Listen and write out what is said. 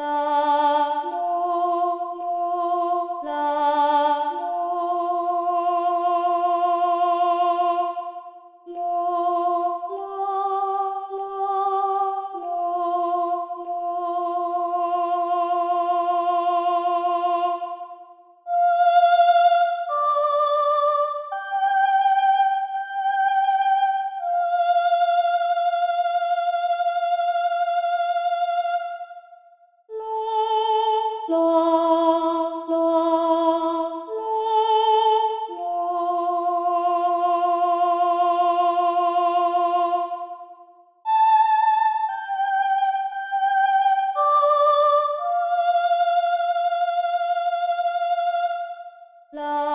Lord. the